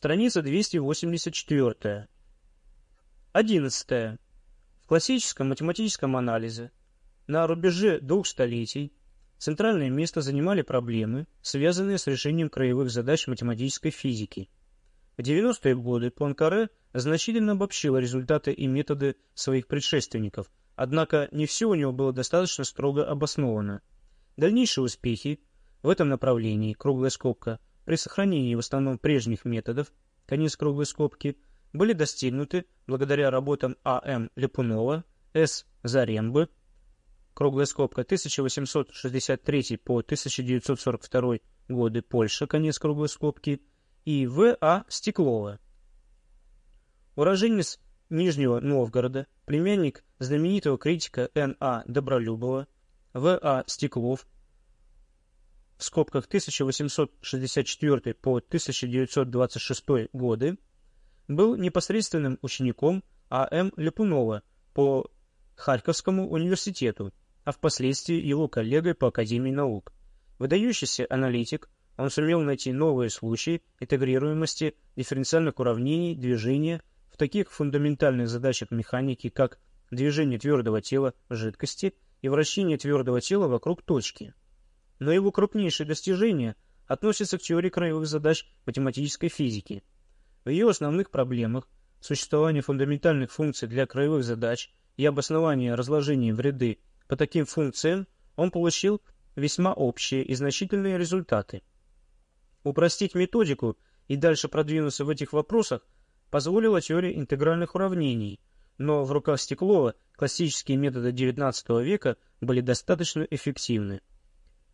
Страница 284. 11. В классическом математическом анализе на рубеже двух столетий центральное место занимали проблемы, связанные с решением краевых задач математической физики. В 90-е годы Пуанкаре значительно обобщил результаты и методы своих предшественников, однако не все у него было достаточно строго обосновано. Дальнейшие успехи в этом направлении, круглая скобка, при сохранении в основном прежних методов, конец круглой скобки, были достигнуты благодаря работам А.М. Липунова, С. Зарембы, круглая скобка 1863 по 1942 годы Польша, конец круглой скобки, и В. А. Стеклова. Уроженец Нижнего Новгорода, племянник знаменитого критика Н. А. Добролюбова, В. А. Стеклов, в скобках 1864 по 1926 годы, был непосредственным учеником А.М. Лепунова по Харьковскому университету, а впоследствии его коллегой по Академии наук. Выдающийся аналитик, он сумел найти новые случаи интегрируемости дифференциальных уравнений движения в таких фундаментальных задачах механики, как движение твердого тела в жидкости и вращение твердого тела вокруг точки – но его крупнейшие достижения относятся к теории краевых задач математической физики. В ее основных проблемах существование фундаментальных функций для краевых задач и обоснование разложения в ряды по таким функциям он получил весьма общие и значительные результаты. Упростить методику и дальше продвинуться в этих вопросах позволила теория интегральных уравнений, но в руках Стеклова классические методы XIX века были достаточно эффективны.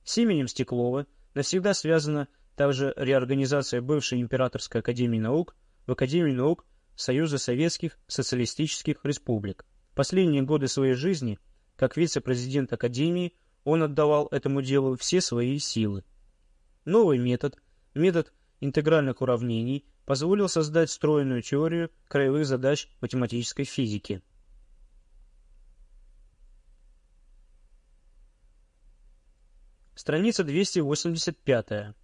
С именем Стеклова навсегда связана также реорганизация бывшей Императорской академии наук в Академию наук Союза Советских Социалистических Республик. Последние годы своей жизни, как вице-президент Академии, он отдавал этому делу все свои силы. Новый метод, метод интегральных уравнений, позволил создать стройную теорию краевых задач математической физики. Страница 285.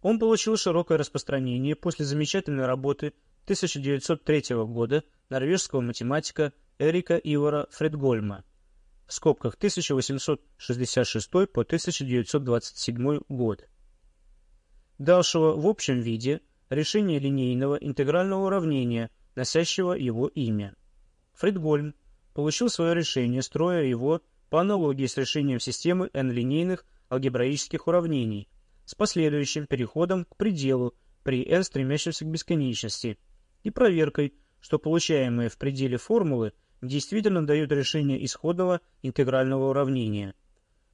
Он получил широкое распространение после замечательной работы 1903 года норвежского математика Эрика Ивара Фредгольма в скобках 1866 по 1927 год, давшего в общем виде решение линейного интегрального уравнения, носящего его имя. Фредгольм получил свое решение, строя его по аналогии с решением системы n-линейных алгебраических уравнений с последующим переходом к пределу при n стремящемся к бесконечности и проверкой, что получаемые в пределе формулы действительно дают решение исходного интегрального уравнения.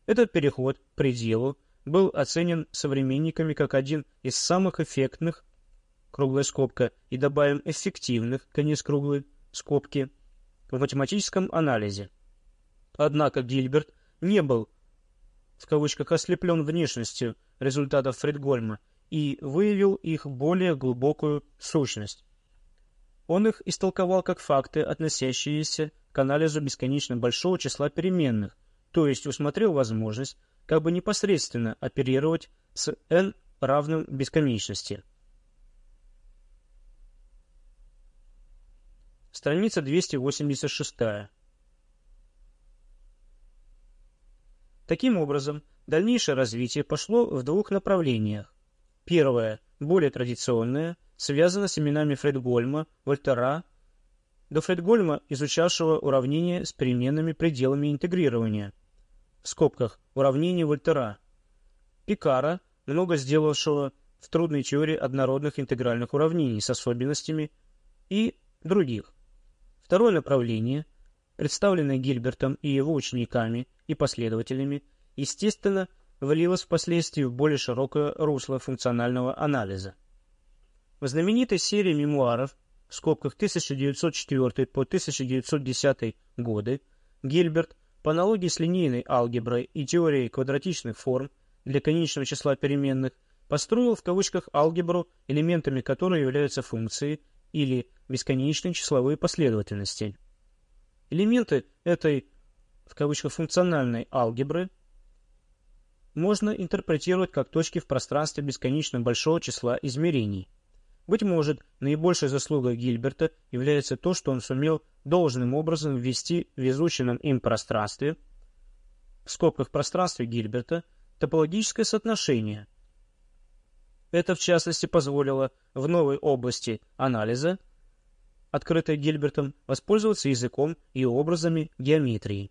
Этот переход к пределу был оценен современниками как один из самых эффектных, круглая скобка, и добавим эффективных, конец круглой скобки, в математическом анализе. Однако Гильберт не был в кавычках ослеплен внешностью результатов Фредгольма и выявил их более глубокую сущность. Он их истолковал как факты, относящиеся к анализу бесконечно большого числа переменных, то есть усмотрел возможность как бы непосредственно оперировать с n равным бесконечности. Страница 286. Таким образом, дальнейшее развитие пошло в двух направлениях. Первое, более традиционное, связано с именами Фредгольма, Вольтера, до Фредгольма, изучавшего уравнения с переменными пределами интегрирования, в скобках уравнение Вольтера, Пикара, много сделавшего в трудной теории однородных интегральных уравнений с особенностями и других. Второе направление, представленное Гильбертом и его учениками и последователями, естественно, влилось впоследствии в более широкое русло функционального анализа. В знаменитой серии мемуаров в скобках 1904 по 1910 годы Гильберт по аналогии с линейной алгеброй и теорией квадратичных форм для конечного числа переменных построил в кавычках алгебру, элементами которой являются функции или бесконечные числовые последовательности. Элементы этой в кавычках функциональной алгебры можно интерпретировать как точки в пространстве бесконечно большого числа измерений. Быть может, наибольшей заслугой Гильберта является то, что он сумел должным образом ввести в изученном им пространстве, в скобках пространстве Гильберта, топологическое соотношение. Это, в частности, позволило в новой области анализа, открытой Гильбертом, воспользоваться языком и образами геометрии.